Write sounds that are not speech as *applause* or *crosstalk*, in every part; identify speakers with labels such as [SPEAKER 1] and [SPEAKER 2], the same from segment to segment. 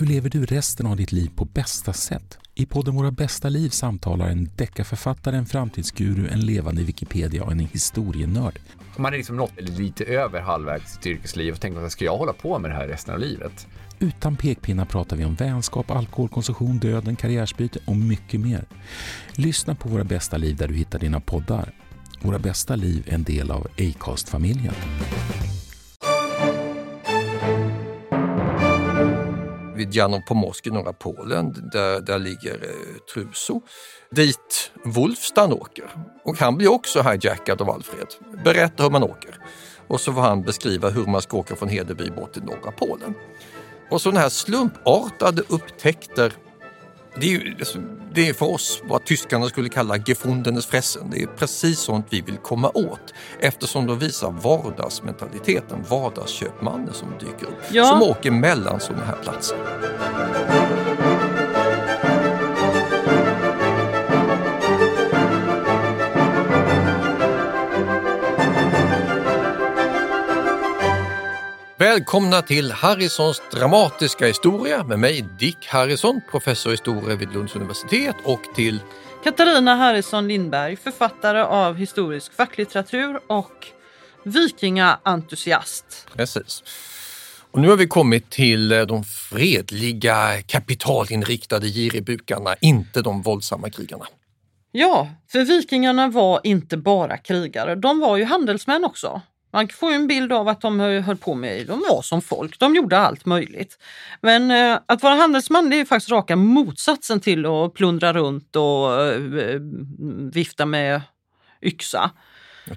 [SPEAKER 1] Hur lever du resten av ditt liv på bästa sätt? I podden Våra bästa liv samtalar en deckarförfattare, en framtidsguru, en levande Wikipedia och en historienörd.
[SPEAKER 2] Man är liksom nått lite över halvvägs i sitt yrkesliv och tänker att ska jag hålla på med det här resten av livet?
[SPEAKER 1] Utan pekpinnar pratar vi om vänskap, alkoholkonsumtion, döden, karriärsbyte och mycket mer. Lyssna på Våra bästa liv där du hittar dina poddar. Våra bästa liv är en del av Acast-familjen.
[SPEAKER 3] Vid Janopomorsk i norra Polen. Där, där ligger eh, Truso. Dit Wolfstan åker. Och han blir också hijackad av Alfred. Berätta hur man åker. Och så får han beskriva hur man ska åka från Hedeby bort till norra Polen. Och sådana här slumpartade upptäckter det är, ju, alltså, det är för oss vad tyskarna skulle kalla gefundenes fressen. Det är precis sånt vi vill komma åt eftersom de visar vardagsmentaliteten, vardagsköpmannen som dyker upp, ja. som åker mellan sådana här platser. Välkomna till Harrisons dramatiska historia med mig Dick Harrison, professor i historia vid Lunds universitet och till
[SPEAKER 4] Katarina Harrison Lindberg, författare av historisk facklitteratur och vikingaentusiast.
[SPEAKER 3] Precis. Och nu har vi kommit till eh, de fredliga, kapitalinriktade giribukarna, inte de våldsamma krigarna.
[SPEAKER 4] Ja, för vikingarna var inte bara krigare, de var ju handelsmän också. Man får ju en bild av att de höll på med, de var som folk, de gjorde allt möjligt. Men eh, att vara handelsman det är faktiskt raka motsatsen till att plundra runt och eh, vifta med yxa.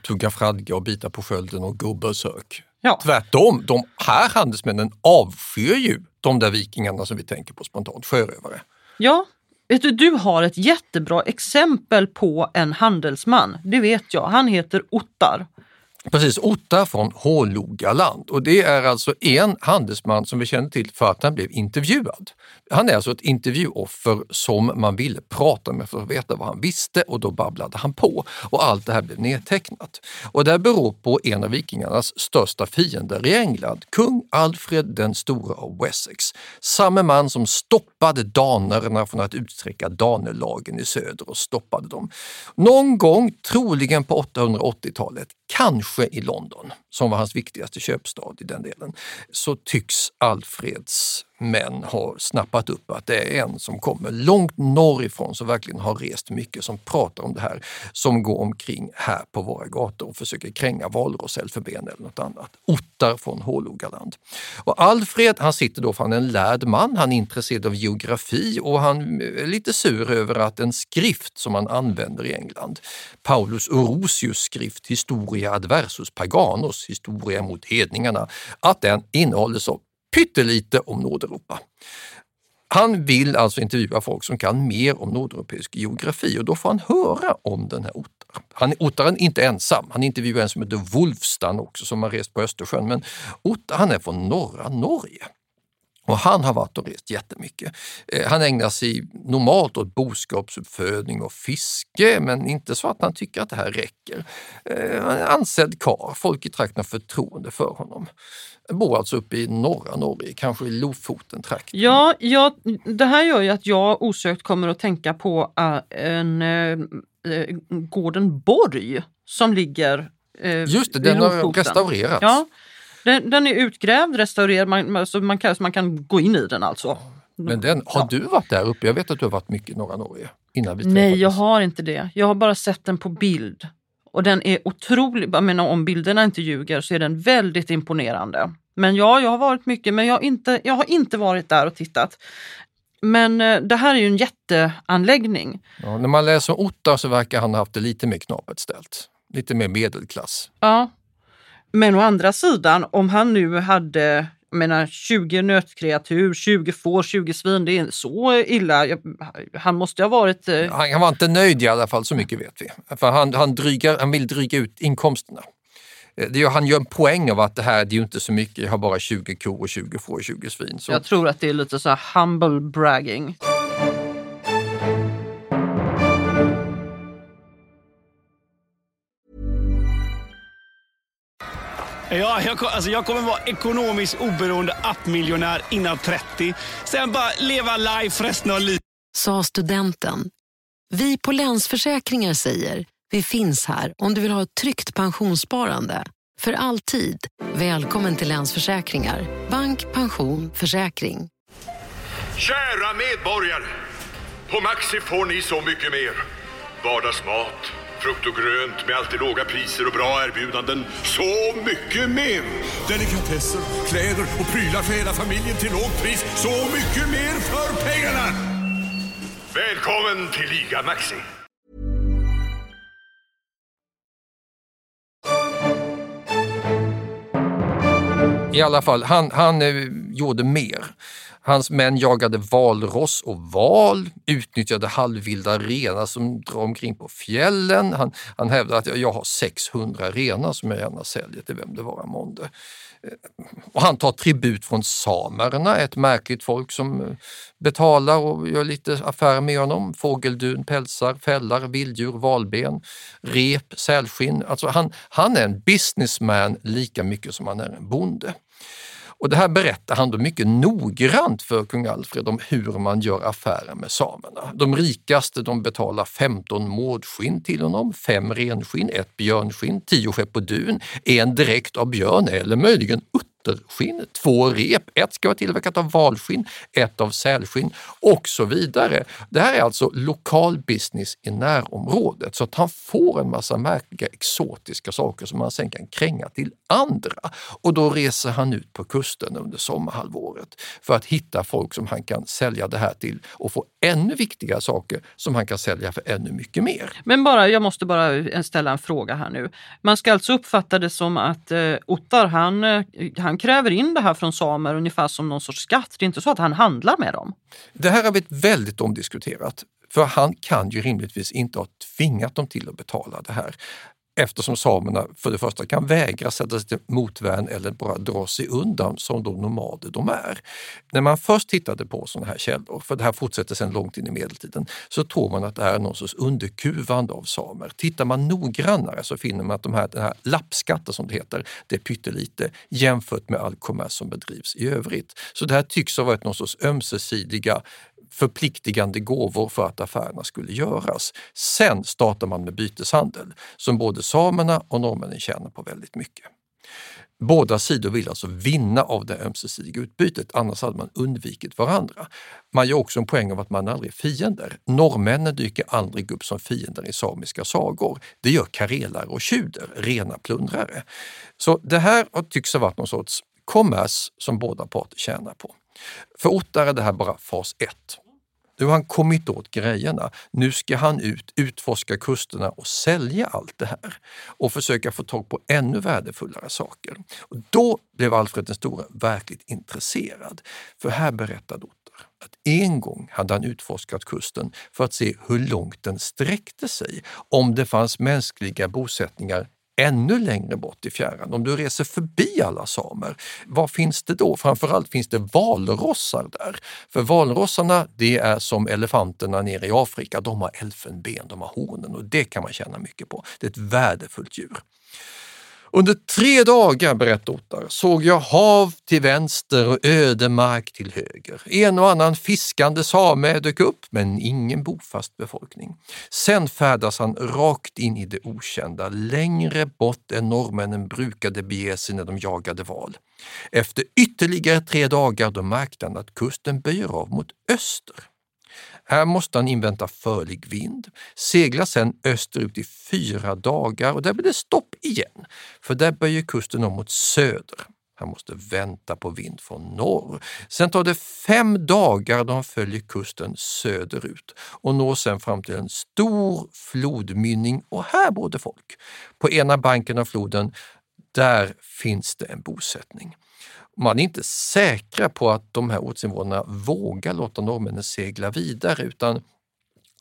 [SPEAKER 3] Tugga fradga och bita på skölden och gå besök. Ja. Tvärtom, de här handelsmännen avskyr ju de där vikingarna som vi tänker på spontant, sjörövare.
[SPEAKER 4] Ja, Vet du, du har ett jättebra exempel på en handelsman. Det vet jag. Han heter Ottar.
[SPEAKER 3] Precis, Otta från Hålogaland och det är alltså en handelsman som vi känner till för att han blev intervjuad. Han är alltså ett intervjuoffer som man ville prata med för att veta vad han visste och då babblade han på och allt det här blev nedtecknat. Och det beror på en av vikingarnas största fiender i England, kung Alfred den store av Wessex. Samme man som stoppade danerna från att utsträcka danelagen i söder och stoppade dem. Någon gång, troligen på 880-talet, kanske i London, som var hans viktigaste köpstad i den delen, så tycks Alfreds män ha snappat upp att det är en som kommer långt norrifrån som verkligen har rest mycket som pratar om det här som går omkring här på våra gator och försöker kränga valros, elfenben eller något annat. Ottar från Hålogaland. Och Alfred han sitter då för han är en lärd man, han är intresserad av geografi och han är lite sur över att en skrift som man använder i England, Paulus Orosius skrift Historia adversus Paganus paganos, historia mot hedningarna, att den innehåller så pyttelite om Nordeuropa. Han vill alltså intervjua folk som kan mer om nordeuropeisk geografi och då får han höra om den här Ottar. Han, Ottar är inte ensam, han intervjuar en som heter Wolfstan också som har rest på Östersjön, men Ottar han är från norra Norge. Och han har varit och rest jättemycket. Eh, han ägnar sig normalt åt boskapsuppfödning och fiske men inte så att han tycker att det här räcker. Eh, han är ansedd karl, folk i trakten har förtroende för honom. Bor alltså uppe i norra Norge, kanske i Lofoten-trakten.
[SPEAKER 4] Ja, ja, det här gör ju att jag osökt kommer att tänka på uh, en, uh, gården Borg som ligger
[SPEAKER 3] uh, Just det, den har restaurerats.
[SPEAKER 4] Ja, den, den, är utgrävd, restaurerad, man, alltså man, kan, man kan gå in i den alltså.
[SPEAKER 3] Men den, har du varit där uppe? Jag vet att du har varit mycket i norra Norge. Innan vi
[SPEAKER 4] Nej, jag har inte det. Jag har bara sett den på bild. Och den är otrolig, jag menar om bilderna inte ljuger så är den väldigt imponerande. Men ja, jag har varit mycket, men jag har inte, jag har inte varit där och tittat. Men eh, det här är ju en jätteanläggning.
[SPEAKER 3] Ja, när man läser om Ottar så verkar han ha haft det lite mer knapert ställt. Lite mer medelklass.
[SPEAKER 4] Ja. Men å andra sidan, om han nu hade menar, 20 nötkreatur, 20 får, 20 svin, det är så illa. Han måste ha varit... Eh...
[SPEAKER 3] Han, han, var inte nöjd i alla fall, så mycket vet vi. För han, han, drygar, han vill dryga ut inkomsterna. Eh, det, han gör en poäng av att det här det är ju inte så mycket, jag har bara 20 kor, 20 får och 20 svin. Så.
[SPEAKER 4] Jag tror att det är lite så humble bragging.
[SPEAKER 5] Ja, Jag, alltså jag kommer vara ekonomiskt oberoende appmiljonär innan 30. Sen bara leva life resten av livet.
[SPEAKER 6] sa studenten. Vi på Länsförsäkringar säger, vi finns här om du vill ha ett tryggt pensionssparande. För alltid. Välkommen till Länsförsäkringar. Bank, pension, försäkring.
[SPEAKER 7] Kära medborgare! På Maxi får ni så mycket mer. Vardagsmat, frukt och grönt med alltid låga priser och bra erbjudanden. Så mycket mer! Delikatesser, kläder och prylar för hela familjen till lågt pris. Så mycket mer för pengarna! Välkommen till Liga Maxi!
[SPEAKER 3] I alla fall, han, han eh, gjorde mer. Hans män jagade valross och val, utnyttjade halvvilda renar som drar omkring på fjällen. Han, han hävdade att jag har 600 renar som jag gärna säljer till vem det vara månde. Eh, och han tar tribut från samerna, ett märkligt folk som eh, betalar och gör lite affärer med honom. Fågeldun, pälsar, fällar, vilddjur, valben, rep, sälskinn. Alltså han, han är en businessman lika mycket som han är en bonde. Och det här berättar han då mycket noggrant för kung Alfred om hur man gör affärer med samerna. De rikaste de betalar 15 mårdskinn till honom, fem renskinn, ett björnskinn, tio skepp på dun, en direkt av björn eller möjligen utterskinn, två rep, ett ska vara tillverkat av valskinn, ett av sälskinn och så vidare. Det här är alltså lokal business i närområdet så att han får en massa märkliga exotiska saker som han sen kan kränga till andra. Och då reser han ut på kusten under sommarhalvåret för att hitta folk som han kan sälja det här till och få ännu viktigare saker som han kan sälja för ännu mycket mer.
[SPEAKER 4] Men bara, jag måste bara ställa en fråga här nu. Man ska alltså uppfatta det som att eh, Ottar han, eh, han han kräver in det här från samer ungefär som någon sorts skatt. Det är inte så att han handlar med dem.
[SPEAKER 3] Det här har blivit väldigt omdiskuterat. För han kan ju rimligtvis inte ha tvingat dem till att betala det här. Eftersom samerna för det första kan vägra sätta sig till motvärn eller bara dra sig undan som de nomader de är. När man först tittade på sådana här källor, för det här fortsätter sedan långt in i medeltiden, så tror man att det är någon sorts underkuvande av samer. Tittar man noggrannare så finner man att de här, den här lappskatten som det heter, det är pyttelite jämfört med all kommers som bedrivs i övrigt. Så det här tycks ha varit någon sorts ömsesidiga förpliktigande gåvor för att affärerna skulle göras. Sen startar man med byteshandel som både samerna och norrmännen tjänar på väldigt mycket. Båda sidor vill alltså vinna av det ömsesidiga utbytet, annars hade man undvikit varandra. Man gör också en poäng av att man aldrig är fiender. Norrmännen dyker aldrig upp som fiender i samiska sagor. Det gör karelare och tjuder, rena plundrare. Så det här tycks ha varit någon sorts kommers som båda parter tjänar på. För Ottar är det här bara fas 1. Nu har han kommit åt grejerna. Nu ska han ut, utforska kusterna och sälja allt det här och försöka få tag på ännu värdefullare saker. Och då blev Alfred den store verkligt intresserad. För här berättade Ottar att en gång hade han utforskat kusten för att se hur långt den sträckte sig, om det fanns mänskliga bosättningar ännu längre bort i fjärran. Om du reser förbi alla samer, vad finns det då? Framförallt finns det valrossar där. För valrossarna, det är som elefanterna nere i Afrika. De har elfenben, de har hornen och det kan man tjäna mycket på. Det är ett värdefullt djur. Under tre dagar, berättar Ottar, såg jag hav till vänster och ödemark till höger. En och annan fiskande same dök upp, men ingen bofast befolkning. Sen färdas han rakt in i det okända, längre bort än norrmännen brukade bege sig när de jagade val. Efter ytterligare tre dagar då märkte han att kusten böjer av mot öster. Här måste han invänta förlig vind, segla sedan österut i fyra dagar och där blir det stopp igen, för där böjer kusten om mot söder. Han måste vänta på vind från norr. Sen tar det fem dagar då han följer kusten söderut och når sen fram till en stor flodmynning och här bor det folk. På ena banken av floden, där finns det en bosättning. Man är inte säkra på att de här ortsinvånarna vågar låta norrmännen segla vidare utan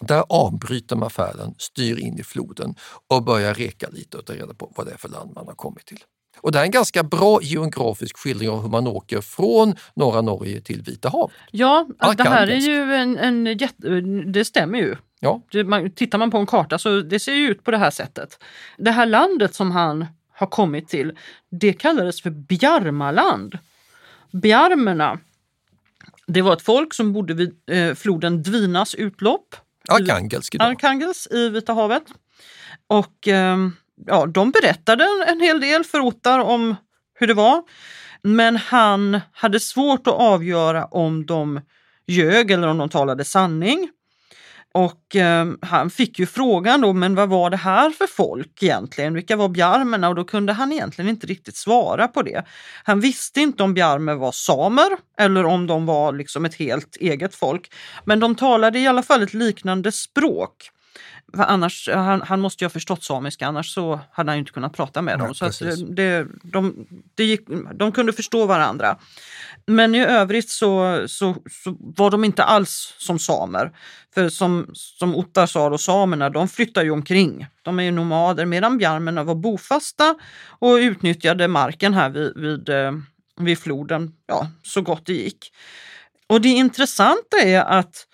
[SPEAKER 3] där avbryter man färden, styr in i floden och börjar reka lite och ta reda på vad det är för land man har kommit till. Och det är en ganska bra geografisk skildring av hur man åker från norra Norge till Vita havet.
[SPEAKER 4] Ja, det här är ju en, en jätte, det stämmer ju.
[SPEAKER 3] Ja,
[SPEAKER 4] Det, man, tittar man på en karta så det ser ju ut på det här sättet. Det här landet som han har kommit till, det kallades för Bjarmaland. Bjarmerna, det var ett folk som bodde vid eh, floden Dvinas utlopp.
[SPEAKER 3] Arkhangelsk idag.
[SPEAKER 4] Arkhangelsk i Vita havet. Och eh, ja, de berättade en hel del för Ottar om hur det var. Men han hade svårt att avgöra om de ljög eller om de talade sanning. Och eh, han fick ju frågan då, men vad var det här för folk egentligen? Vilka var bjarmerna? Och då kunde han egentligen inte riktigt svara på det. Han visste inte om bjarmer var samer eller om de var liksom ett helt eget folk. Men de talade i alla fall ett liknande språk. För annars, han, han måste ju ha förstått samiska, annars så hade han inte kunnat prata med dem.
[SPEAKER 3] Nej,
[SPEAKER 4] så att
[SPEAKER 3] precis.
[SPEAKER 4] det, de, det gick, de kunde förstå varandra. Men i övrigt så, så, så var de inte alls som samer. För som, som Ottar sa, då, samerna de flyttar ju omkring. De är ju nomader medan bjarmerna var bofasta och utnyttjade marken här vid, vid, eh, vid floden ja, så gott det gick. Och det intressanta är att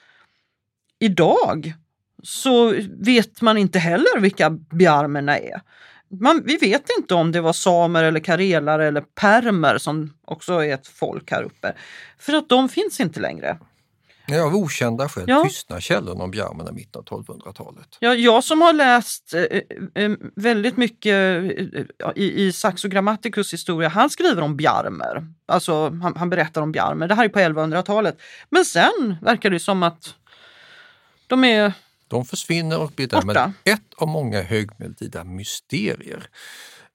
[SPEAKER 4] idag så vet man inte heller vilka bjarmerna är. Man, vi vet inte om det var samer eller karelare eller permer som också är ett folk här uppe. För att de finns inte längre.
[SPEAKER 3] Ja, av okända skäl
[SPEAKER 4] Ja.
[SPEAKER 3] tystnar källorna om bjarmerna i mitten av 1200-talet.
[SPEAKER 4] Jag, jag som har läst eh, eh, väldigt mycket eh, ja, i, i Saxo Grammaticus historia, han skriver om bjarmer. Alltså han, han berättar om bjarmer. Det här är på 1100-talet. Men sen verkar det som att de är
[SPEAKER 3] De försvinner och blir därmed ett av många högmedeltida mysterier.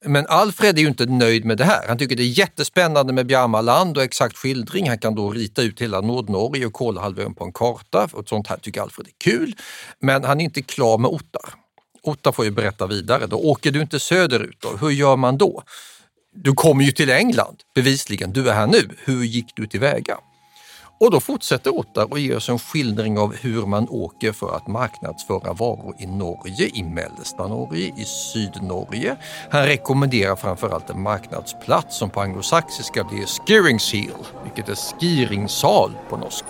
[SPEAKER 3] Men Alfred är ju inte nöjd med det här. Han tycker det är jättespännande med Bjarmaland och exakt skildring. Han kan då rita ut hela Nordnorge och Kolahalvön på en karta. Och sånt här tycker Alfred är kul. Men han är inte klar med Ottar. Ottar får ju berätta vidare. Då åker du inte söderut då? Hur gör man då? Du kommer ju till England, bevisligen. Du är här nu. Hur gick du tillväga? Och då fortsätter Ottar och ger oss en skildring av hur man åker för att marknadsföra varor i Norge, i mellersta Norge, i Sydnorge. Han rekommenderar framförallt en marknadsplats som på anglosaxiska blir Skiringshill, vilket är skiringssal på norska.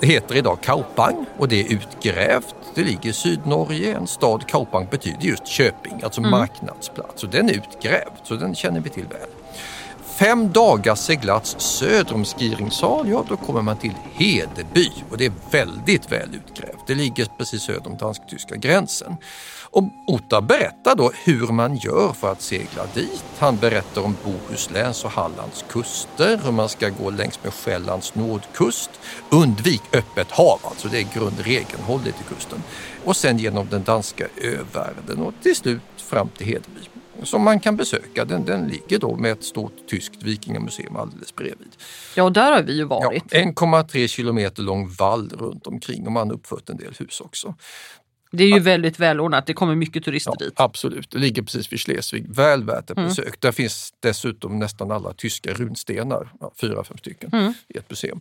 [SPEAKER 3] Det heter idag Kaupang och det är utgrävt. Det ligger i Sydnorge, en stad. Kaupang betyder just köping, alltså marknadsplats. Och den är utgrävd, så den känner vi till väl. Fem dagars seglats söder om Skiringsal, ja då kommer man till Hedeby och det är väldigt väl utgrävt. Det ligger precis söder om dansk-tyska gränsen. Och Otta berättar då hur man gör för att segla dit. Han berättar om Bohusläns och Hallands kuster, hur man ska gå längs med Själlands nordkust. Undvik öppet hav, alltså det är grundregeln, håll dig till kusten. Och sen genom den danska övärlden och till slut fram till Hedeby som man kan besöka. Den, den ligger då med ett stort tyskt vikingamuseum alldeles bredvid.
[SPEAKER 4] Ja, och där har vi ju
[SPEAKER 3] Ja,
[SPEAKER 4] varit.
[SPEAKER 3] 1,3 kilometer lång vall runt omkring och man har uppfört en del hus också.
[SPEAKER 4] Det är ju väldigt välordnat. Det kommer mycket turister
[SPEAKER 3] Ja,
[SPEAKER 4] dit.
[SPEAKER 3] absolut, det ligger precis vid Schleswig. Väl värt ett besök. Där finns dessutom nästan alla tyska runstenar, ja, fyra, fem stycken i ett museum.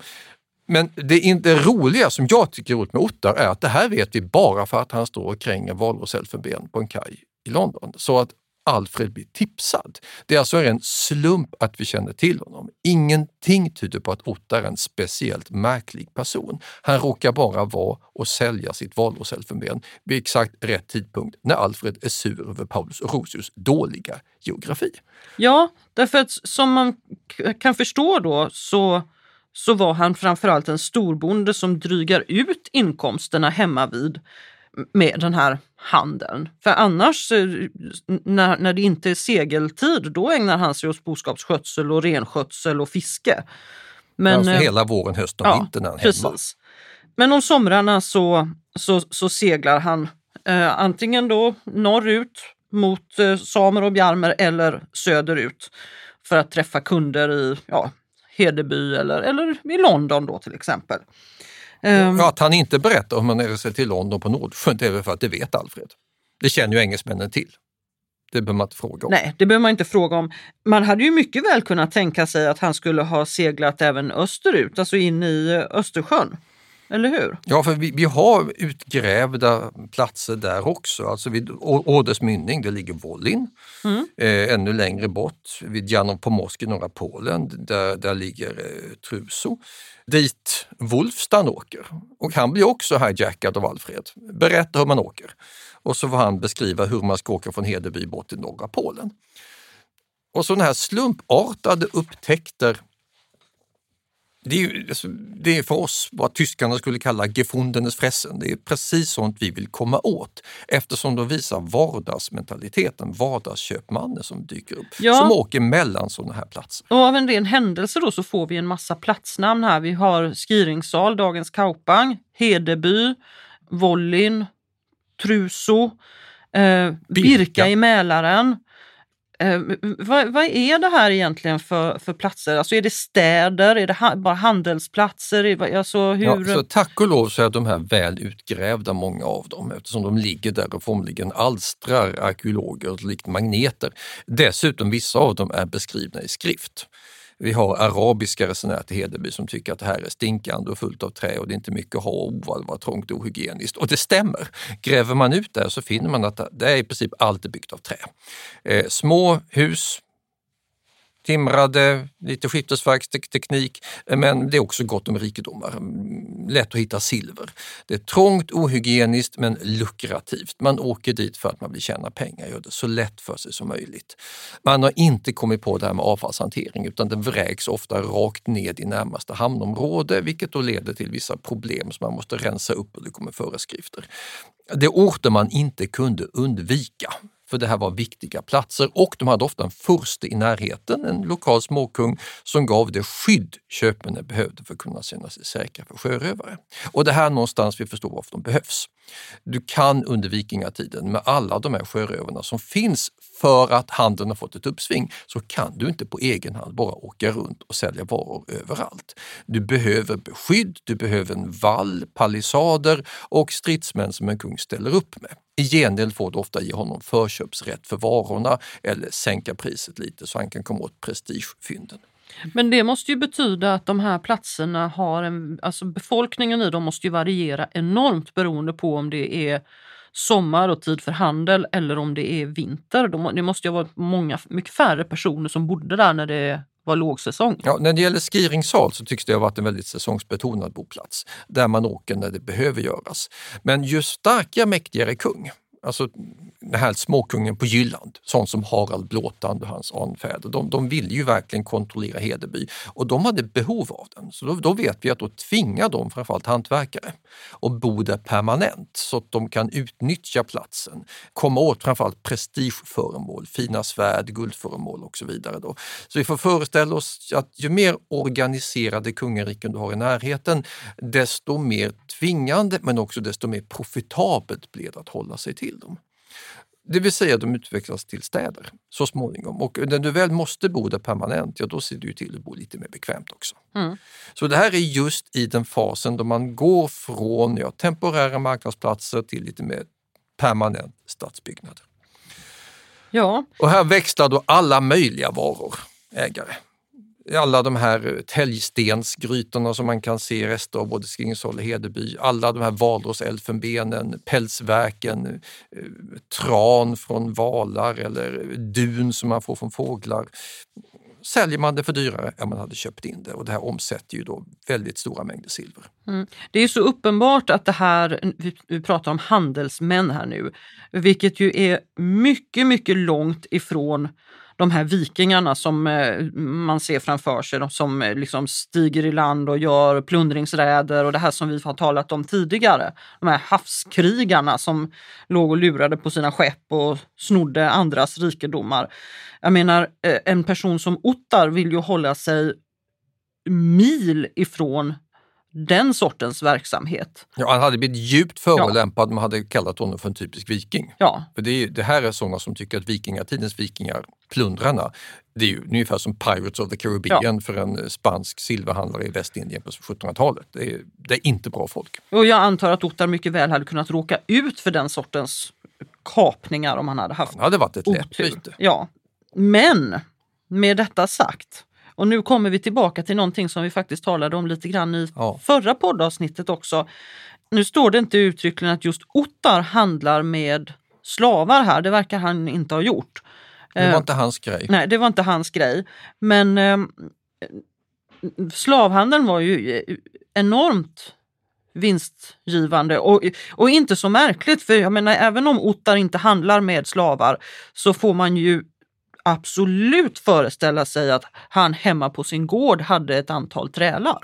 [SPEAKER 3] Men det, in- det roliga som jag tycker är roligt med Ottar är att det här vet vi bara för att han står och kränger valroselfenben på en kaj i London. Så att Alfred blir tipsad. Det är alltså en slump att vi känner till honom. Ingenting tyder på att Ottar är en speciellt märklig person. Han råkar bara vara och sälja sitt valroselfenben vid exakt rätt tidpunkt när Alfred är sur över Paulus och Rosius dåliga geografi.
[SPEAKER 4] Ja, därför att som man kan förstå då så, så var han framförallt en storbonde som drygar ut inkomsterna hemma vid med den här handeln. För annars, eh, när, när det inte är segeltid, då ägnar han sig åt boskapsskötsel och renskötsel och fiske. Men,
[SPEAKER 3] alltså
[SPEAKER 4] eh,
[SPEAKER 3] hela våren, hösten och vintern är han hemma.
[SPEAKER 4] precis. Men om somrarna så, så, så seglar han eh, antingen då norrut mot eh, samer och bjarmer eller söderut för att träffa kunder i ja, Hedeby eller, eller i London då till exempel.
[SPEAKER 3] Ja, att han inte berättar om han reser till London på Nordsjön, det är väl för att det vet Alfred. Det känner ju engelsmännen till. Det behöver man inte fråga om.
[SPEAKER 4] Nej, det behöver man inte fråga om. Man hade ju mycket väl kunnat tänka sig att han skulle ha seglat även österut, alltså in i Östersjön. eller hur?
[SPEAKER 3] Ja, för vi, vi har utgrävda platser där också. Alltså vid Å- Åders mynning, där ligger Wollin. Eh, ännu längre bort, vid Janov i norra Polen, där, där ligger eh, Truso. Dit Wolfstan åker. Och han blir också hijackad av Alfred. Berätta hur man åker. Och så får han beskriva hur man ska åka från Hedeby bort till norra Polen. Och sådana här slumpartade upptäckter det är, ju, alltså, det är för oss vad tyskarna skulle kalla gefundenes fressen. Det är precis sånt vi vill komma åt eftersom de visar vardagsmentaliteten, vardagsköpmannen som dyker upp,
[SPEAKER 4] Ja.
[SPEAKER 3] som åker mellan sådana här platser.
[SPEAKER 4] Och av en ren händelse då så får vi en massa platsnamn här. Vi har Skiringsal, Dagens Kaupang, Hedeby, Wollin, Truso, eh, Birka. i Mälaren. Eh, vad, vad är det här egentligen för, för platser? Alltså är det städer? Är det ha, bara handelsplatser? Alltså hur...
[SPEAKER 3] Ja, så tack och lov så är de här väl utgrävda, många av dem, eftersom de ligger där och formligen alstrar arkeologer likt magneter. Dessutom, vissa av dem är beskrivna i skrift. Vi har arabiska resenärer till Hedeby som tycker att det här är stinkande och fullt av trä och det är inte mycket att ha och vad det var trångt och ohygieniskt. Och det stämmer. Gräver man ut där så finner man att det är i princip allt är byggt av trä. Eh, små hus, timrade, lite skiftesverksteknik, men det är också gott om rikedomar. Mm, lätt att hitta silver. Det är trångt, ohygieniskt men lukrativt. Man åker dit för att man vill tjäna pengar, gör det så lätt för sig som möjligt. Man har inte kommit på det här med avfallshantering utan den vräks ofta rakt ned i närmaste hamnområde vilket då leder till vissa problem som man måste rensa upp och det kommer föreskrifter. Det är orter man inte kunde undvika för det här var viktiga platser och de hade ofta en furste i närheten, en lokal småkung som gav det skydd köpmännen behövde för att kunna känna sig säkra för sjörövare. Och det här någonstans vi förstår varför de behövs. Du kan under vikingatiden med alla de här sjörövarna som finns för att handeln har fått ett uppsving så kan du inte på egen hand bara åka runt och sälja varor överallt. Du behöver beskydd, du behöver en vall, palissader och stridsmän som en kung ställer upp med. I gengäld får du ofta ge honom förköpsrätt för varorna eller sänka priset lite så han kan komma åt prestigefynden.
[SPEAKER 4] Men det måste ju betyda att de här platserna har en, alltså befolkningen i dem måste ju variera enormt beroende på om det är sommar och tid för handel eller om det är vinter. Det måste ju ha varit många, mycket färre personer som bodde där när det var lågsäsong.
[SPEAKER 3] Ja, när det gäller Skiringsal så tycks det ha varit en väldigt säsongsbetonad boplats där man åker när det behöver göras. Men ju starkare, mäktigare kung, alltså den här småkungen på Jylland, sån som Harald Blåtand och hans anfäder, de, de ville ju verkligen kontrollera Hedeby och de hade behov av den. Så då, då vet vi att då tvingar de framförallt hantverkare att bo där permanent så att de kan utnyttja platsen, komma åt framförallt prestigeföremål, fina svärd, guldföremål och så vidare. Då. Så vi får föreställa oss att ju mer organiserade kungariken du har i närheten, desto mer tvingande men också desto mer profitabelt blir det att hålla sig till dem. Det vill säga de utvecklas till städer så småningom och när du väl måste bo där permanent, ja då ser du till att bo lite mer bekvämt också. Så det här är just i den fasen då man går från ja, temporära marknadsplatser till lite mer permanent stadsbyggnad.
[SPEAKER 4] Ja,
[SPEAKER 3] Och här växlar då alla möjliga varor ägare. Alla de här täljstensgrytorna som man kan se rester av både Skiringsholm och Hedeby, alla de här valroselfenbenen, pälsverken, eh, tran från valar eller dun som man får från fåglar. Säljer man det för dyrare än man hade köpt in det och det här omsätter ju då väldigt stora mängder silver. Mm.
[SPEAKER 4] det är så uppenbart att det här, vi, vi pratar om handelsmän här nu, vilket ju är mycket, mycket långt ifrån de här vikingarna som eh, man ser framför sig, de som eh, liksom stiger i land och gör plundringsräder och det här som vi har talat om tidigare. De här havskrigarna som låg och lurade på sina skepp och snodde andras rikedomar. Jag menar, eh, en person som Ottar vill ju hålla sig mil ifrån den sortens verksamhet.
[SPEAKER 3] Ja, han hade blivit djupt förolämpad, man hade kallat honom för en typisk viking.
[SPEAKER 4] Ja,
[SPEAKER 3] För det, är, det här är sådana som tycker att vikingatidens vikingar, plundrarna, det är ju ungefär som Pirates of the Caribbean för en eh, spansk silverhandlare i Västindien på 1700-talet. Det är, det är inte bra folk.
[SPEAKER 4] och jag antar att Ottar mycket väl hade kunnat råka ut för den sortens kapningar om han hade haft
[SPEAKER 3] Han hade varit ett lätt byte.
[SPEAKER 4] Ja. Men med detta sagt, Och nu kommer vi tillbaka till någonting som vi faktiskt talade om lite grann i
[SPEAKER 3] Ja.
[SPEAKER 4] förra poddavsnittet också. Nu står det inte uttryckligen att just Ottar handlar med slavar här, det verkar han inte ha gjort.
[SPEAKER 3] Det var
[SPEAKER 4] Eh,
[SPEAKER 3] inte hans grej.
[SPEAKER 4] Nej, det var inte hans grej. Men eh, slavhandeln var ju eh, enormt vinstgivande och, och inte så märkligt för jag menar även om Ottar inte handlar med slavar så får man ju absolut föreställa sig att han hemma på sin gård hade ett antal trälar.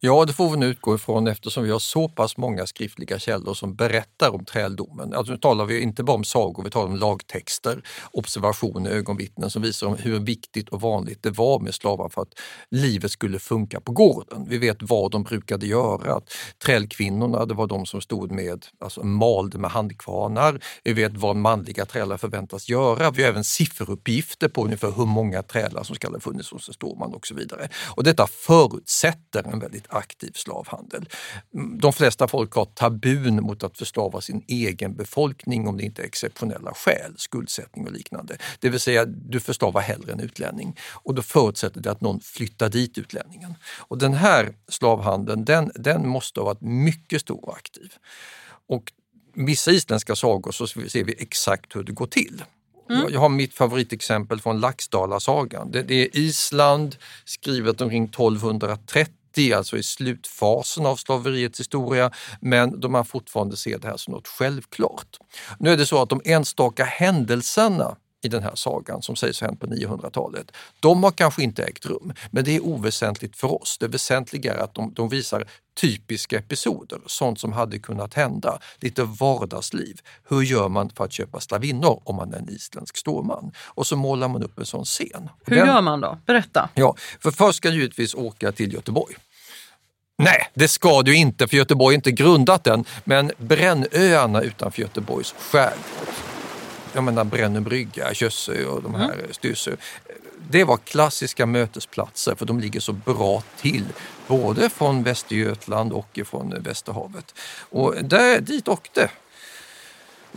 [SPEAKER 3] Ja, det får vi nu utgå ifrån eftersom vi har så pass många skriftliga källor som berättar om träldomen. Alltså nu talar vi inte bara om sagor, vi talar om lagtexter, observationer, ögonvittnen som visar om hur viktigt och vanligt det var med slavar för att livet skulle funka på gården. Vi vet vad de brukade göra. Att Trälkvinnorna, det var de som stod med, alltså malde med handkvarnar. Vi vet vad manliga trälar förväntas göra. Vi har även sifferuppgifter på ungefär hur många trälar som ska ha funnits hos en storman och så vidare. Och detta förutsätter en väldigt aktiv slavhandel. Mm, De flesta folk har tabun mot att förslava sin egen befolkning om det inte är exceptionella skäl, skuldsättning och liknande. Det vill säga, du förslavar hellre en utlänning och då förutsätter det att någon flyttar dit utlänningen. Och den här slavhandeln, den, den måste ha varit mycket stor och aktiv. Och vissa isländska sagor så ser vi exakt hur det går till. Jag- Jag har mitt favoritexempel från Laxdalasagan. Det är Island, skrivet omkring 1230, alltså i slutfasen av slaveriets historia, men de har fortfarande ser det här som något självklart. Nu är det så att de enstaka händelserna i den här sagan som sägs ha hänt på 900-talet, de har kanske inte ägt rum, men det är oväsentligt för oss. Det väsentliga är att de, de visar typiska episoder, sånt som hade kunnat hända, lite vardagsliv. Hur gör man för att köpa slavinnor om man är en isländsk storman? Och så målar man upp en sån scen.
[SPEAKER 4] Hur
[SPEAKER 3] Den-
[SPEAKER 4] gör man då? Berätta.
[SPEAKER 3] Ja, för först ska du givetvis åka till Göteborg. Nej, det ska du inte för Göteborg är inte grundat än, men Brännöarna utanför Göteborgs skärgård, jag menar Brännö brygga, Kössö och de här Styrsö, det var klassiska mötesplatser för de ligger så bra till, både från Västergötland och från Västerhavet. Och där, dit åkte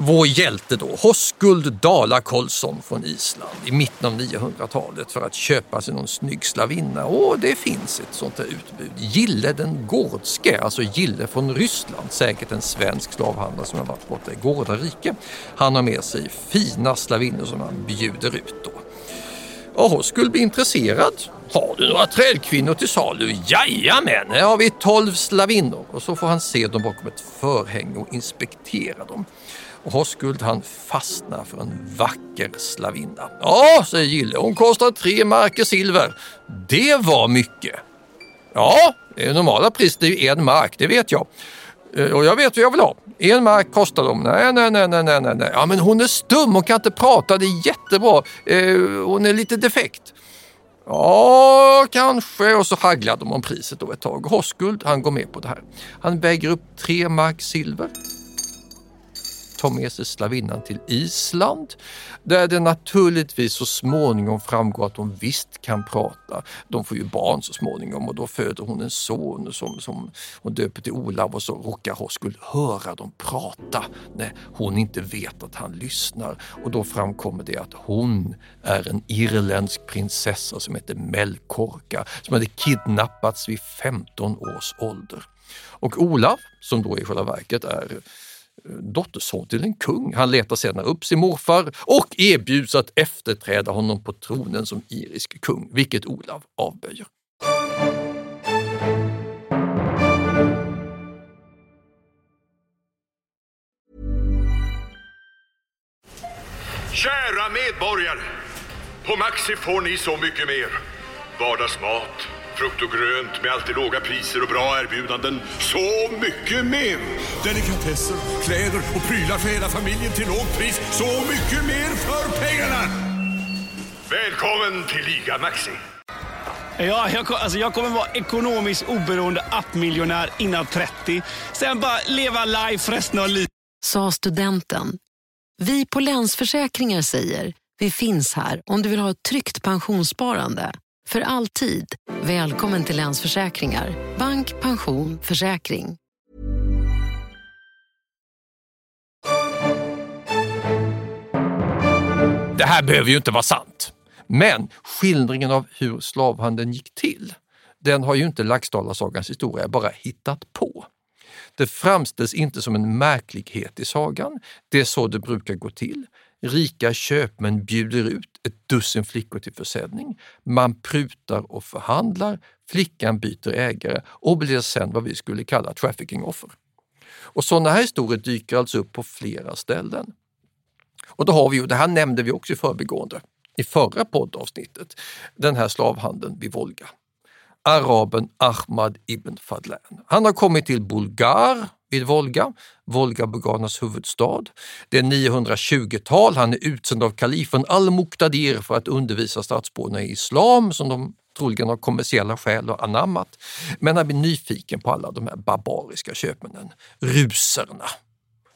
[SPEAKER 3] vår hjälte då, Hoskuld Dala Kolsson från Island i mitten av 900-talet för att köpa sig någon snygg slavinna. Och det finns ett sånt här utbud. Gille den Gårdske, alltså Gille från Ryssland, säkert en svensk slavhandlare som har varit borta i Gårdarike. Han har med sig fina slavinnor som han bjuder ut då. Och Hoskuld blir intresserad. Har du några trädkvinnor till salu? Jajamän, här har vi tolv slavinnor. Och så får han se dem bakom ett förhänge och inspektera dem. Och Hoskuld han fastnar för en vacker slavinna. Ja, säger Gille, hon kostar tre marker silver. Det var mycket. Ja, det normala priset är ju en mark, det vet jag. Eh, och jag vet vad jag vill ha. En mark kostar de. Nej, nej, nej, nej, nej, nej. Ja, men hon är stum, hon kan inte prata, det är jättebra. Eh, hon är lite defekt. Ja, kanske. Och så hagglar de om priset då ett tag. Hoskuld, han går med på det här. Han väger upp tre mark silver tar med sig slavinnan till Island där det naturligtvis så småningom framgår att hon visst kan prata. De får ju barn så småningom och då föder hon en son som, som hon döper till Olav och så råkar Hoskuld höra dem prata när hon inte vet att han lyssnar och då framkommer det att hon är en irländsk prinsessa som heter Melkorka som hade kidnappats vid 15 års ålder. Och Olav, som då i själva verket är dotterson till en kung. Han letar sedan upp sin morfar och erbjuds att efterträda honom på tronen som irisk kung, vilket Olav avböjer.
[SPEAKER 7] Kära medborgare! På Maxi får ni så mycket mer. Vardagsmat, frukt och grönt med alltid låga priser och bra erbjudanden. Så mycket mer! Delikatesser, kläder och prylar för hela familjen till lågt pris. Så mycket mer för pengarna! Välkommen till Liga Maxi!
[SPEAKER 5] Ja, jag, alltså jag kommer vara ekonomiskt oberoende appmiljonär innan 30. Sen bara leva life resten av livet.
[SPEAKER 6] sa studenten. Vi på Länsförsäkringar säger, vi finns här om du vill ha ett tryggt pensionssparande. För alltid. Välkommen till Länsförsäkringar. Bank, pension, försäkring.
[SPEAKER 3] Det här behöver ju inte vara sant. Men skildringen av hur slavhandeln gick till, den har ju inte Laxdalasagans historia bara hittat på. Det framställs inte som en märklighet i sagan. Det är så det brukar gå till. Rika köpmän bjuder ut ett dussin flickor till försäljning. Man prutar och förhandlar. Flickan byter ägare och blir sen vad vi skulle kalla trafficking-offer. Och sådana här historier dyker alltså upp på flera ställen. Och då har vi ju, det här nämnde vi också i förbigående i förra poddavsnittet, den här slavhandeln vid Volga. Araben Ahmad ibn Fadlan. Han har kommit till Bulgar vid Volga, Volga-bulgarernas huvudstad. Det är 920-tal, han är utsänd av kalifen al-Muqtadir för att undervisa stadsborna i islam som de troligen av kommersiella skäl har anammat. Men han blir nyfiken på alla de här barbariska köpmännen, ruserna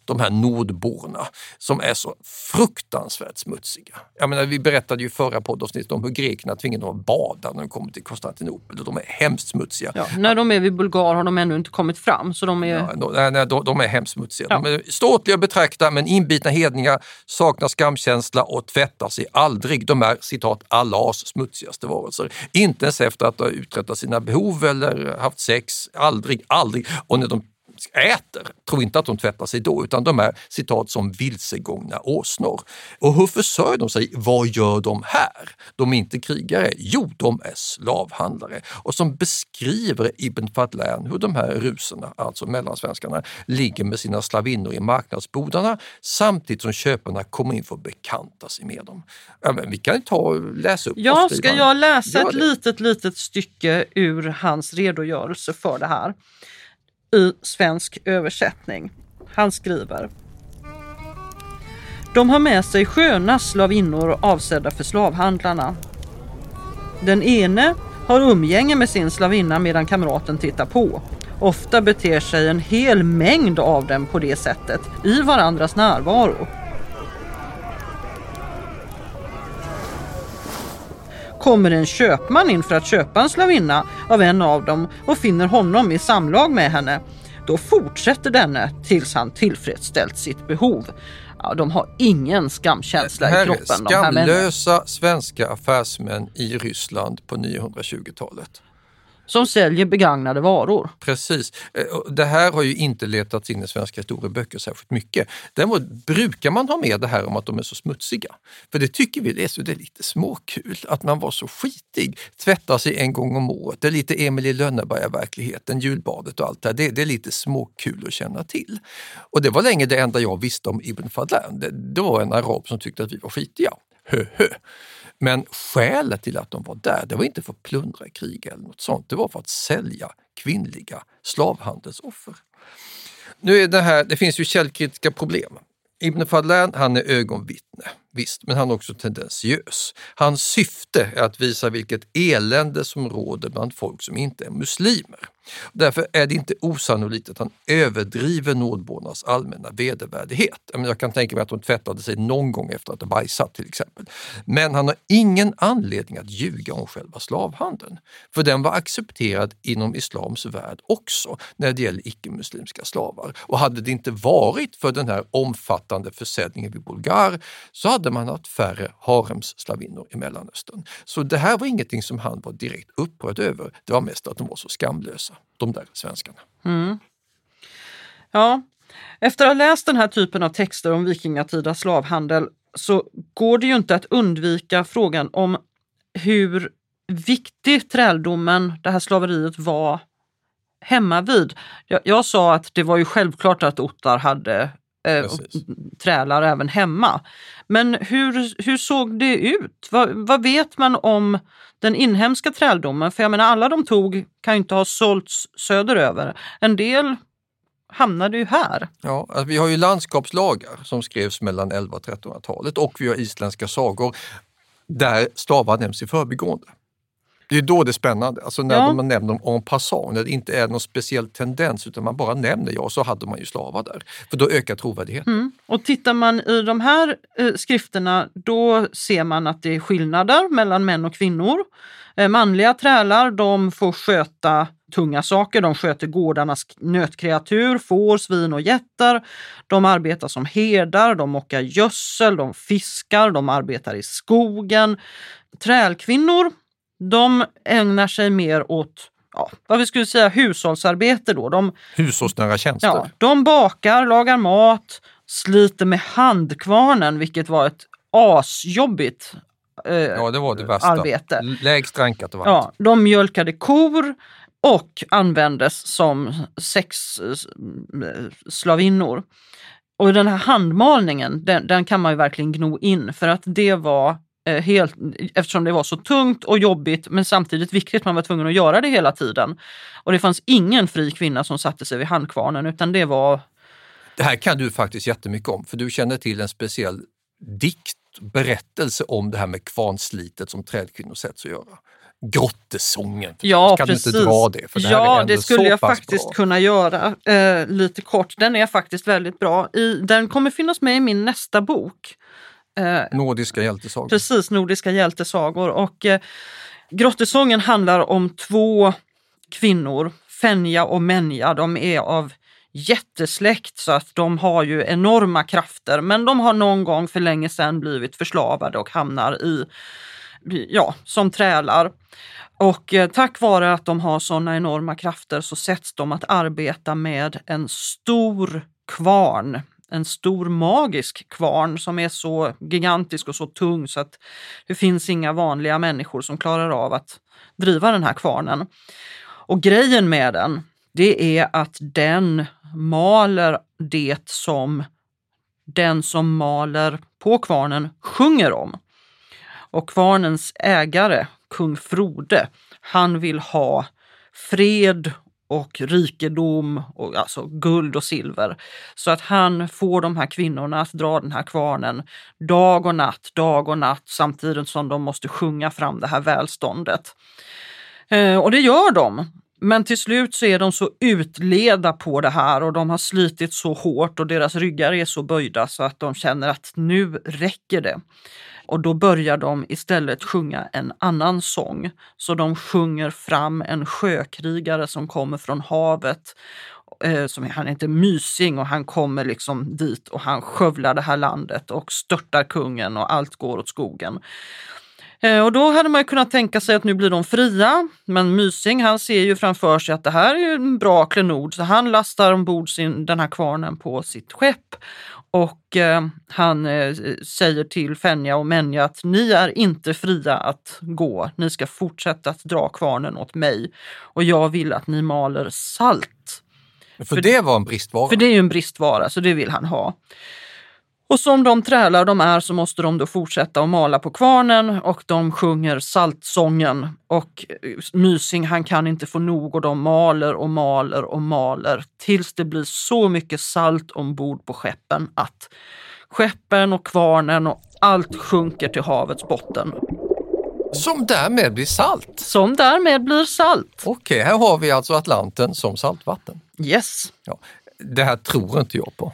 [SPEAKER 3] de här nordborna som är så fruktansvärt smutsiga. Jag menar, vi berättade ju förra poddavsnittet om hur grekerna tvingade dem att bada när de kom till Konstantinopel de är hemskt smutsiga.
[SPEAKER 4] Ja, när de är vid Bulgar har de ännu inte kommit fram så de är...
[SPEAKER 3] Ja, de, nej, de, de är hemskt smutsiga. Ja. De är ståtliga att betrakta men inbitna hedningar, saknar skamkänsla och tvättar sig aldrig. De är citat Allahs smutsigaste varelser. Inte ens efter att ha uträttat sina behov eller haft sex. Aldrig, aldrig. Och när de äter. Tro inte att de tvättar sig då, utan de är citat som vilsegångna åsnor. Och hur försörjer de sig? Vad gör de här? De är inte krigare. Jo, de är slavhandlare. Och som beskriver Ibn Fadlan hur de här ruserna, alltså mellansvenskarna, ligger med sina slavinnor i marknadsbodarna samtidigt som köparna kommer in för att bekanta sig med dem. Ja, men vi kan ta och läsa upp.
[SPEAKER 4] Ja, ska jag läsa ett litet, litet stycke ur hans redogörelse för det här? I svensk översättning. Han skriver De har med sig sköna slavinnor avsedda för slavhandlarna. Den ene har umgänge med sin slavinna medan kamraten tittar på. Ofta beter sig en hel mängd av dem på det sättet i varandras närvaro. Kommer en köpman in för att köpa en slavinna av en av dem och finner honom i samlag med henne, då fortsätter denne tills han tillfredsställt sitt behov. Ja, de har ingen skamkänsla i kroppen.
[SPEAKER 3] Det här är skamlösa svenska affärsmän i Ryssland på 920-talet
[SPEAKER 4] som säljer begagnade varor.
[SPEAKER 3] Precis. Eh, det här har ju inte letats in i svenska historieböcker särskilt mycket. Däremot brukar man ha med det här om att de är så smutsiga. För det tycker vi är, så det är lite småkul att man var så skitig. Tvättar sig en gång om året. Det är lite Emil i Lönneberga-verkligheten, julbadet och allt det här. Det, det, är lite småkul att känna till. Och det var länge det enda jag visste om Ibn Fadlan. Det, det var en arab som tyckte att vi var skitiga. Hö, hö. Men skälet till att de var där, det var inte för att plundra krig eller något sånt. Det var för att sälja kvinnliga slavhandelsoffer. Nu är det här, det finns ju källkritiska problem. Ibn Fadlan han är ögonvittne, visst, men han är också tendentiös. Hans syfte är att visa vilket elände som råder bland folk som inte är muslimer. Därför är det inte osannolikt att han överdriver nordbornas allmänna vedervärdighet. Jag kan tänka mig att de tvättade sig någon gång efter att ha bajsat till exempel. Men han har ingen anledning att ljuga om själva slavhandeln. För den var accepterad inom islams värld också när det gäller icke-muslimska slavar. Och hade det inte varit för den här omfattande försäljningen vid Bulgar så hade man haft färre haremsslavinnor i Mellanöstern. Så det här var ingenting som han var direkt upprörd över. Det var mest att de var så skamlösa de där svenskarna.
[SPEAKER 4] Mm. Ja, efter att ha läst den här typen av texter om vikingatida slavhandel så går det ju inte att undvika frågan om hur viktig träldomen, det här slaveriet var hemma vid. Jag, jag sa att det var ju självklart att ottar hade eh, trälar även hemma. Men hur, hur såg det ut? Vad, vad vet man om den inhemska träldomen? För jag menar alla de tog kan ju inte ha sålts söderöver. En del hamnade ju här.
[SPEAKER 3] Ja, alltså vi har ju landskapslagar som skrevs mellan 1100 och 1300-talet och vi har isländska sagor där slavar nämns i förbigående. Det är då det är spännande, alltså när ja. man nämner dem en passant, när det inte är någon speciell tendens utan man bara nämner ja, så hade man ju slavar där. För då ökar trovärdigheten. Mm.
[SPEAKER 4] Och tittar man i de här eh, skrifterna då ser man att det är skillnader mellan män och kvinnor. Eh, manliga trälar de får sköta tunga saker. De sköter gårdarnas nötkreatur, får, svin och getter. De arbetar som herdar, de mockar gödsel, de fiskar, de arbetar i skogen. Trälkvinnor, de ägnar sig mer åt ja, vad vi skulle säga hushållsarbete då. De,
[SPEAKER 3] Hushållsnära tjänster.
[SPEAKER 4] ja, de bakar, lagar mat, sliter med handkvarnen, vilket var ett asjobbigt eh,
[SPEAKER 3] Ja, det var det värsta.
[SPEAKER 4] arbete.
[SPEAKER 3] Lägst rankat var.
[SPEAKER 4] Ja, de mjölkade kor och användes som sexslavinnor. Och den här handmalningen, den, den kan man ju verkligen gno in för att det var helt, eftersom det var så tungt och jobbigt men samtidigt viktigt, man var tvungen att göra det hela tiden. Och det fanns ingen fri kvinna som satte sig vid handkvarnen utan det var
[SPEAKER 3] Det här kan du faktiskt jättemycket om, för du känner till en speciell dikt, berättelse om det här med kvarnslitet som trädkvinnor sätts att göra. Grottesången.
[SPEAKER 4] Ja,
[SPEAKER 3] kan
[SPEAKER 4] precis.
[SPEAKER 3] du inte dra det? För det
[SPEAKER 4] ja, det skulle jag faktiskt
[SPEAKER 3] bra.
[SPEAKER 4] kunna göra eh, lite kort. Den är faktiskt väldigt bra. I, den kommer finnas med i min nästa bok. Eh,
[SPEAKER 3] Nordiska hjältesagor.
[SPEAKER 4] precis, Nordiska hjältesagor. Och, eh, Grottesången handlar om två kvinnor, Fenja och Menja. De är av jättesläkt så att de har ju enorma krafter men de har någon gång för länge sedan blivit förslavade och hamnar i, ja, som trälar. Och eh, tack vare att de har sådana enorma krafter så sätts de att arbeta med en stor kvarn. En stor magisk kvarn som är så gigantisk och så tung så att det finns inga vanliga människor som klarar av att driva den här kvarnen. Och grejen med den, det är att den maler det som den som maler på kvarnen sjunger om. Och kvarnens ägare, kung Frode, han vill ha fred och rikedom, och alltså guld och silver. Så att han får de här kvinnorna att dra den här kvarnen dag och natt, dag och natt samtidigt som de måste sjunga fram det här välståndet. Eh, och det gör de. Men till slut så är de så utleda på det här och de har slitit så hårt och deras ryggar är så böjda så att de känner att nu räcker det. Och då börjar de istället sjunga en annan sång. Så de sjunger fram en sjökrigare som kommer från havet. Eh, som, han heter Mysing och han kommer liksom dit och han skövlar det här landet och störtar kungen och allt går åt skogen. Eh, Och då hade man ju kunnat tänka sig att nu blir de fria. Men Mysing han ser ju framför sig att det här är en bra klenod så han lastar ombord sin, den här kvarnen på sitt skepp. Och eh, han eh, säger till Fenja och Menja att ni är inte fria att gå. Ni ska fortsätta att dra kvarnen åt mig. Och jag vill att ni maler salt.
[SPEAKER 3] För det var en bristvara.
[SPEAKER 4] För det är ju en bristvara, så det vill han ha. Och som de trälar de är så måste de då fortsätta att mala på kvarnen och de sjunger saltsången. Och eh, Mysing han kan inte få nog och de maler och maler och maler tills det blir så mycket salt ombord på skeppen att skeppen och kvarnen och allt sjunker till havets botten.
[SPEAKER 3] Som därmed blir salt.
[SPEAKER 4] Som därmed blir salt.
[SPEAKER 3] Okej, här har vi alltså Atlanten som saltvatten.
[SPEAKER 4] Yes,
[SPEAKER 3] Ja, det här tror inte jag på.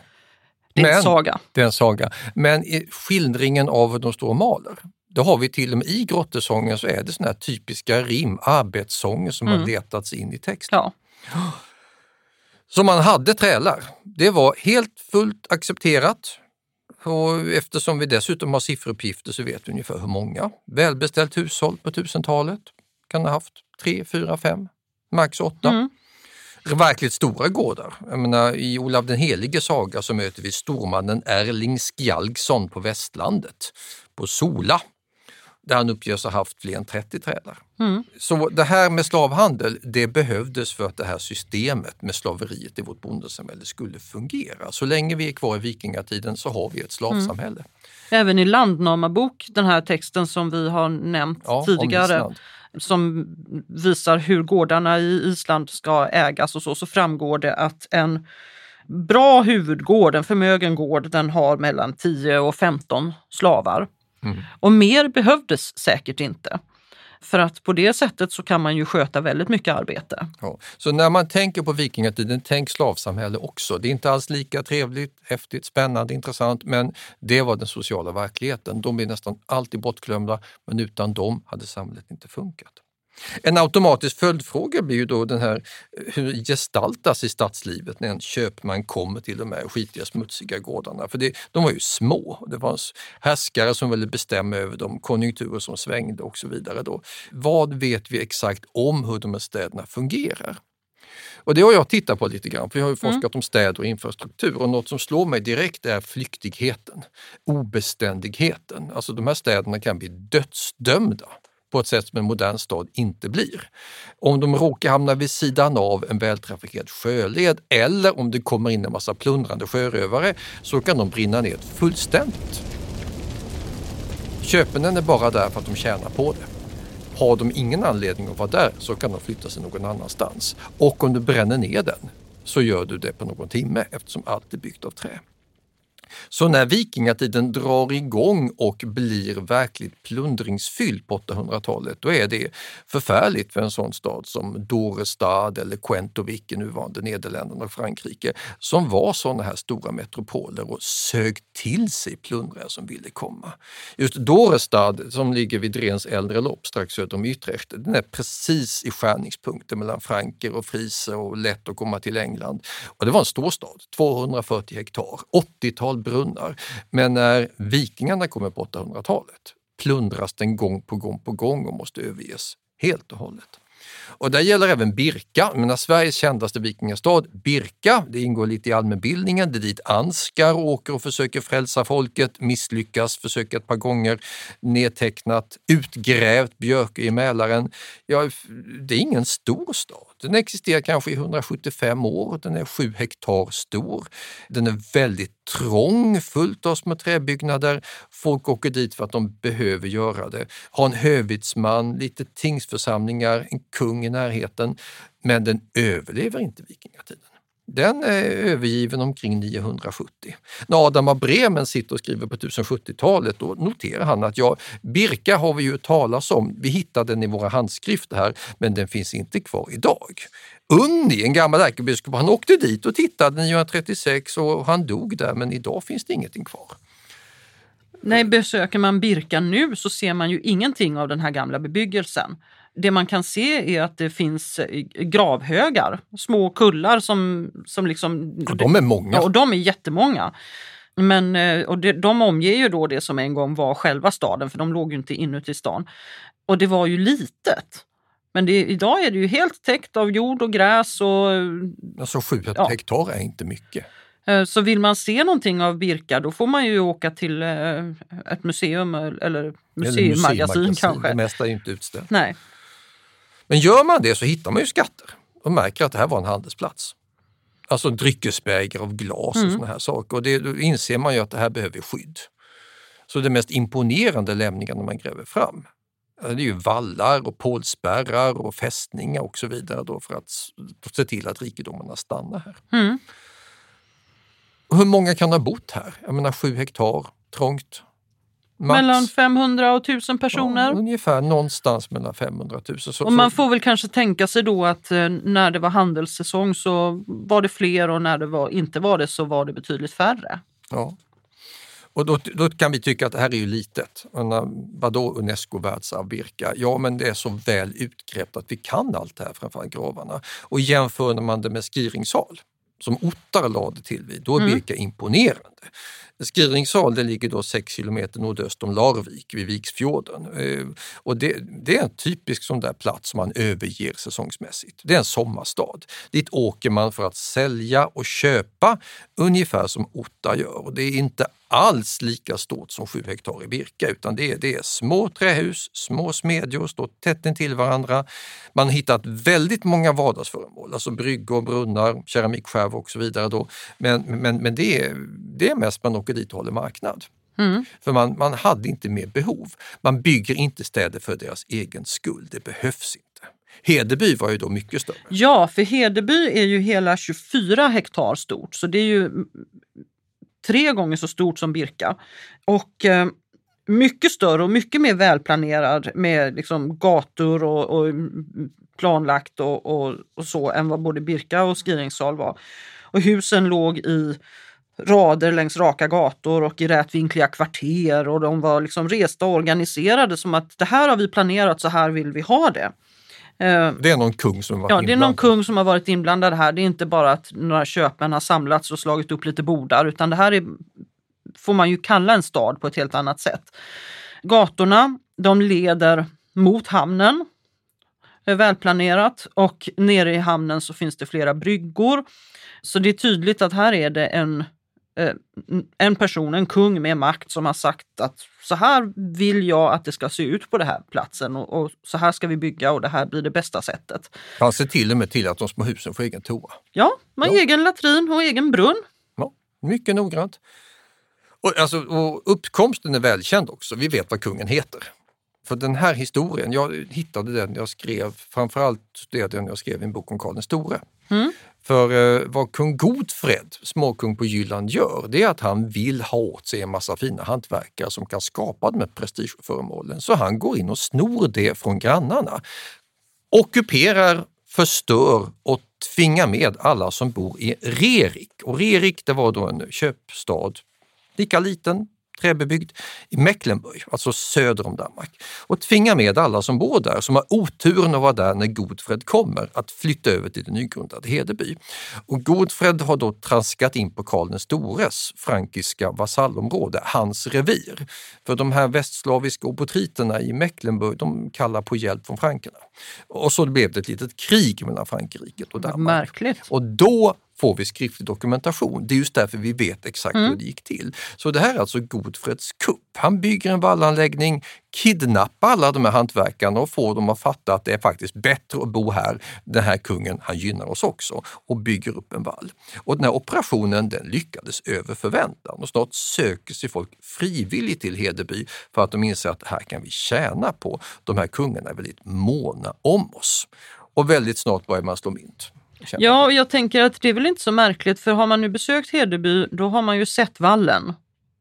[SPEAKER 4] Det är en
[SPEAKER 3] Men-
[SPEAKER 4] saga.
[SPEAKER 3] Det är en saga. Men skildringen av hur de står och maler, då har vi till och med i grottesången så är det såna här typiska rim, arbetssånger som har letats in i texten.
[SPEAKER 4] Ja. *gasps*
[SPEAKER 3] Så man hade trälar. Det var helt fullt accepterat. Och eftersom vi dessutom har sifferuppgifter så vet vi ungefär hur många. Välbeställt hushåll på 1000-talet kan ha haft tre, fyra, fem, max åtta.
[SPEAKER 4] Mm.
[SPEAKER 3] Verkligt stora gårdar. Jag menar, I Olav den helige saga så möter vi stormannen Erling Skjalgsson på västlandet, på Sola, där han uppges ha haft fler än 30 trälar.
[SPEAKER 4] Mm.
[SPEAKER 3] Så det här med slavhandel, det behövdes för att det här systemet med slaveriet i vårt bondesamhälle skulle fungera. Så länge vi är kvar i vikingatiden så har vi ett slavsamhälle.
[SPEAKER 4] Även i Landnamabok, den här texten som vi har nämnt
[SPEAKER 3] Ja,
[SPEAKER 4] tidigare. Som visar hur gårdarna i Island ska ägas och så, så framgår det att en bra huvudgård, en förmögen gård, den har mellan 10 och 15 slavar.
[SPEAKER 3] Mm.
[SPEAKER 4] Och mer behövdes säkert inte. För att på det sättet så kan man ju sköta väldigt mycket arbete.
[SPEAKER 3] Ja. Så när man tänker på vikingatiden, tänk slavsamhälle också. Det är inte alls lika trevligt, häftigt, spännande, intressant, men det var den sociala verkligheten. De är nästan alltid bortglömda, men utan dem hade samhället inte funkat. En automatisk följdfråga blir ju då den här, hur gestaltas i stadslivet när en köpman kommer till de här skitiga smutsiga gårdarna? För det, de var ju små. Det var härskare som ville bestämma över de konjunkturer som svängde och så vidare. Då. Vad vet vi exakt om hur de här städerna fungerar? Och det har jag tittat på lite grann, för jag har ju forskat mm. om städer och infrastruktur och något som slår mig direkt är flyktigheten, obeständigheten. Alltså de här städerna kan bli dödsdömda på ett sätt som en modern stad inte blir. Om de råkar hamna vid sidan av en vältrafikerad sjöled eller om det kommer in en massa plundrande sjörövare så kan de brinna ner fullständigt. Köpenen är bara där för att de tjänar på det. Har de ingen anledning att vara där så kan de flytta sig någon annanstans. Och om du bränner ner den så gör du det på någon timme eftersom allt är byggt av trä. Så när vikingatiden drar igång och blir verkligt plundringsfylld på 800-talet, då är det förfärligt för en sån stad som Dorestad eller Quentovik i nuvarande Nederländerna och Frankrike, som var sådana här stora metropoler och sög till sig plundrare som ville komma. Just Dorestad som ligger vid Drens äldre lopp strax söder om Utrecht, den är precis i skärningspunkten mellan Franker och friser och lätt att komma till England. Och det var en stor stad, 240 hektar, 80-tal brunnar. Men när vikingarna kommer på 800-talet plundras den gång på gång på gång och måste överges helt och hållet. Och det gäller även Birka, menar Sveriges kändaste vikingastad. Birka, det ingår lite i allmänbildningen, det är dit Ansgar åker och försöker frälsa folket, misslyckas, försöker ett par gånger, nedtecknat, utgrävt Björkö i Mälaren. Ja, det är ingen stor stad. Den existerar kanske i 175 år, den är sju hektar stor. Den är väldigt trång, fullt av små träbyggnader. Folk åker dit för att de behöver göra det. Har en hövitsman, lite tingsförsamlingar, en kung i närheten. Men den överlever inte vikingatiden. Den är övergiven omkring 970. När Adam av Bremen sitter och skriver på 1070-talet då noterar han att ja, Birka har vi ju talas om, vi hittade den i våra handskrifter här, men den finns inte kvar idag. Unni, en gammal ärkebiskop, han åkte dit och tittade 936 och han dog där, men idag finns det ingenting kvar.
[SPEAKER 4] Nej, besöker man Birka nu så ser man ju ingenting av den här gamla bebyggelsen. Det man kan se är att det finns eh, gravhögar, små kullar som, som liksom...
[SPEAKER 3] Och de är många.
[SPEAKER 4] Ja, och de är jättemånga. Men, eh, och det, de omger ju då det som en gång var själva staden, för de låg ju inte inuti stan. Och det var ju litet. Men det, idag är det ju helt täckt av jord och gräs. Och,
[SPEAKER 3] alltså sju ja. hektar är inte mycket.
[SPEAKER 4] Eh, så vill man se någonting av Birka då får man ju åka till ett museum eller museimagasin kanske.
[SPEAKER 3] Det mesta är inte utställt.
[SPEAKER 4] Nej.
[SPEAKER 3] Men gör man det så hittar man ju skatter och märker att det här var en handelsplats. Alltså dryckesbägare av glas och mm. såna här saker. Och det, då inser man ju att det här behöver skydd. Så det mest imponerande lämningarna man gräver fram det är ju vallar och pålspärrar och fästningar och så vidare då för att se till att rikedomarna stannar här. Mm. hur många kan ha bott här? Jag menar sju hektar, trångt,
[SPEAKER 4] Max. Mellan 500 och 1000 personer? Ja,
[SPEAKER 3] ungefär någonstans mellan 500 och 1000. Så,
[SPEAKER 4] och man får väl kanske tänka sig då att eh, när det var handelssäsong så var det fler och när det var, inte var det så var det betydligt färre.
[SPEAKER 3] Ja. Och då, då kan vi tycka att det här är ju litet. vadå Unesco världsarv Birka? Ja, men det är så väl utgrävt att vi kan allt det här, framförallt gravarna. Och jämför man det med Skiringssal, som Ottar lade till vid, då är mm. Birka imponerande. Skiringsal det ligger då 6 kilometer nordöst om Larvik vid Viksfjorden. Eh, och det, det, är en typisk sån där plats som man överger säsongsmässigt. Det är en sommarstad. Dit åker man för att sälja och köpa ungefär som Otta gör. Och det är inte alls lika stort som 7 hektar i Birka utan det är, det är små trähus, små smedjor, står tätt intill varandra. Man har hittat väldigt många vardagsföremål, alltså bryggor, brunnar, keramikskärvor och så vidare. Då. Men, men, men det, är, det är mest man åker dit och håller marknad. Mm. För man, man hade inte mer behov. Man bygger inte städer för deras egen skull, det behövs inte. Hedeby var ju då mycket större.
[SPEAKER 4] Ja, för Hedeby är ju hela 24 hektar stort så det är ju tre gånger så stort som Birka. Och eh, mycket större och mycket mer välplanerad med liksom gator och, och planlagt och, och, och, så än vad både Birka och Skiringssal var. Och husen låg i rader längs raka gator och i rätvinkliga kvarter och de var liksom resta och organiserade som att det här har vi planerat, så här vill vi ha det. Eh,
[SPEAKER 3] Det är någon kung som har varit
[SPEAKER 4] Ja, det är någon
[SPEAKER 3] inblandad.
[SPEAKER 4] kung som har varit inblandad här. Det är inte bara att några köpmän har samlats och slagit upp lite bordar utan det här är, får man ju kalla en stad på ett helt annat sätt. Gatorna, de leder mot hamnen. Är välplanerat och nere i hamnen så finns det flera bryggor. Så det är tydligt att här är det en, eh, en person, en kung med makt som har sagt att så här vill jag att det ska se ut på den här platsen och, och så här ska vi bygga och det här blir det bästa sättet.
[SPEAKER 3] Han ser till och med till att de små husen får egen toa.
[SPEAKER 4] Ja, har
[SPEAKER 3] Ja.
[SPEAKER 4] egen latrin och egen brunn.
[SPEAKER 3] Ja, mycket noggrant. Och, alltså, och uppkomsten är välkänd också. Vi vet vad kungen heter. För den här historien, jag hittade den jag skrev, framförallt studerade jag när jag skrev en bok om Karl den store. Mm. För eh, vad kung Godfred, småkung på Jylland, gör, det är att han vill ha åt sig en massa fina hantverkare som kan skapa de här prestigeföremålen. Så han går in och snor det från grannarna. Ockuperar, förstör och tvingar med alla som bor i Rerik. Och Rerik det var då en köpstad, lika liten, träbebyggd, i Mecklenburg, alltså söder om Danmark. Och tvingar med alla som bor där, som har oturen att vara där när Godfred kommer, att flytta över till det nygrundade Hedeby. Och Godfred har då traskat in på Karl den stores frankiska vasallområde, hans revir. För de här västslaviska obotriterna i Mecklenburg, de kallar på hjälp från frankerna. Och så blev det ett litet krig mellan Frankrike och Danmark.
[SPEAKER 4] Märkligt.
[SPEAKER 3] Och då får vi skriftlig dokumentation. Det är just därför vi vet exakt hur det gick till. Så det här är alltså Godfreds kupp. Han bygger en vallanläggning, kidnappar alla de här hantverkarna och får dem att fatta att det är faktiskt bättre att bo här. Den här kungen, han gynnar oss också och bygger upp en vall. Och den här operationen den lyckades över förväntan och snart söker sig folk frivilligt till Hedeby för att de inser att här kan vi tjäna på. De här kungarna är väldigt måna om oss. Och väldigt snart börjar man slå mynt.
[SPEAKER 4] Ja, och jag tänker att det är väl inte så märkligt för har man nu besökt Hedeby då har man ju sett vallen.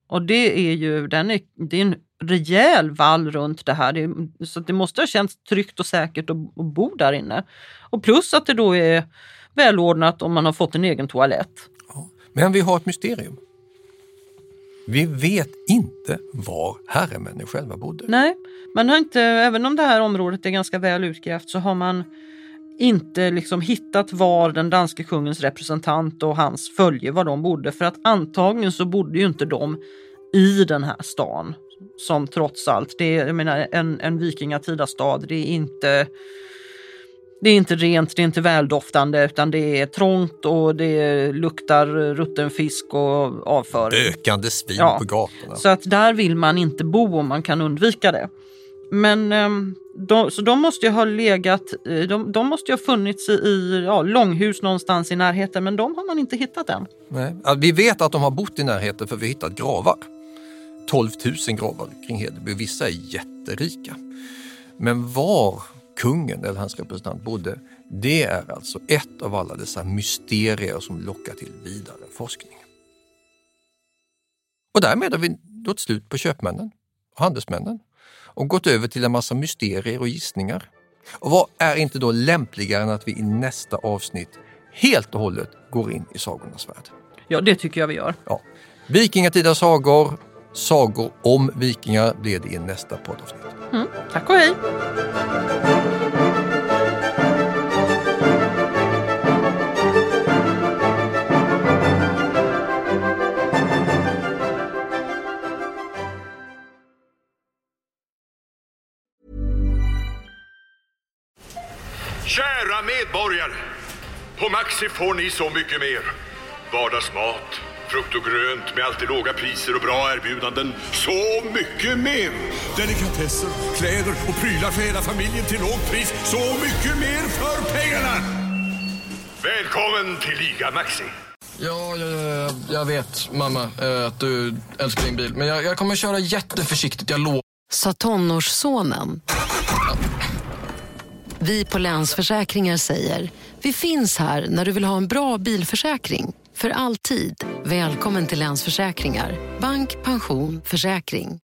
[SPEAKER 4] Och det är ju den är, det är en rejäl vall runt det här. Det, är- så det måste ha känts tryggt och säkert att, att bo där inne. Och plus att det då är välordnat om man har fått en egen toalett.
[SPEAKER 3] Men vi har ett mysterium. Vi vet inte var herremännen själva bodde.
[SPEAKER 4] Nej, man har inte, även om det här området är ganska väl utgrävt så har man inte liksom hittat var den danske kungens representant och hans följe var de bodde. För att antagligen så bodde ju inte de i den här stan. Som trots allt, det är jag menar, en, en vikingatida stad, det är inte det är inte rent, det är inte väldoftande utan det är trångt och det luktar rutten fisk och avföring.
[SPEAKER 3] Ökande svin
[SPEAKER 4] Ja.
[SPEAKER 3] på gatorna.
[SPEAKER 4] Så att där vill man inte bo om man kan undvika det. Men ehm, de, så de måste ju ha legat, eh, de, de måste ju ha funnits i, i ja, långhus någonstans i närheten men de har man inte hittat än.
[SPEAKER 3] Nej. Vi vet att de har bott i närheten för vi har hittat gravar. 12 000 gravar kring Hedeby. Vissa är jätterika. Men var kungen eller hans representant bodde, det är alltså ett av alla dessa mysterier som lockar till vidare forskning. Och därmed har vi nått slut på köpmännen och handelsmännen och gått över till en massa mysterier och gissningar. Och vad är inte då lämpligare än att vi i nästa avsnitt helt och hållet går in i sagornas värld?
[SPEAKER 4] Ja, det tycker jag vi gör.
[SPEAKER 3] Ja. Vikingatida sagor, sagor om vikingar blir det i nästa poddavsnitt.
[SPEAKER 4] Mm. Tack och hej!
[SPEAKER 7] Medborgare! På Maxi får ni så mycket mer. Vardagsmat, frukt och grönt med alltid låga priser och bra erbjudanden. Så mycket mer! Delikatesser, kläder och prylar för hela familjen till lågt pris. Så mycket mer för pengarna! Välkommen till Liga Maxi!
[SPEAKER 8] Ja, ja, ja, jag vet, mamma, eh, att du älskar din bil. Men jag, jag kommer köra jätteförsiktigt, jag lovar.
[SPEAKER 6] Sa tonårssonen. Vi på Länsförsäkringar säger, vi finns här när du vill ha en bra bilförsäkring. För alltid. Välkommen till Länsförsäkringar. Bank, pension, försäkring.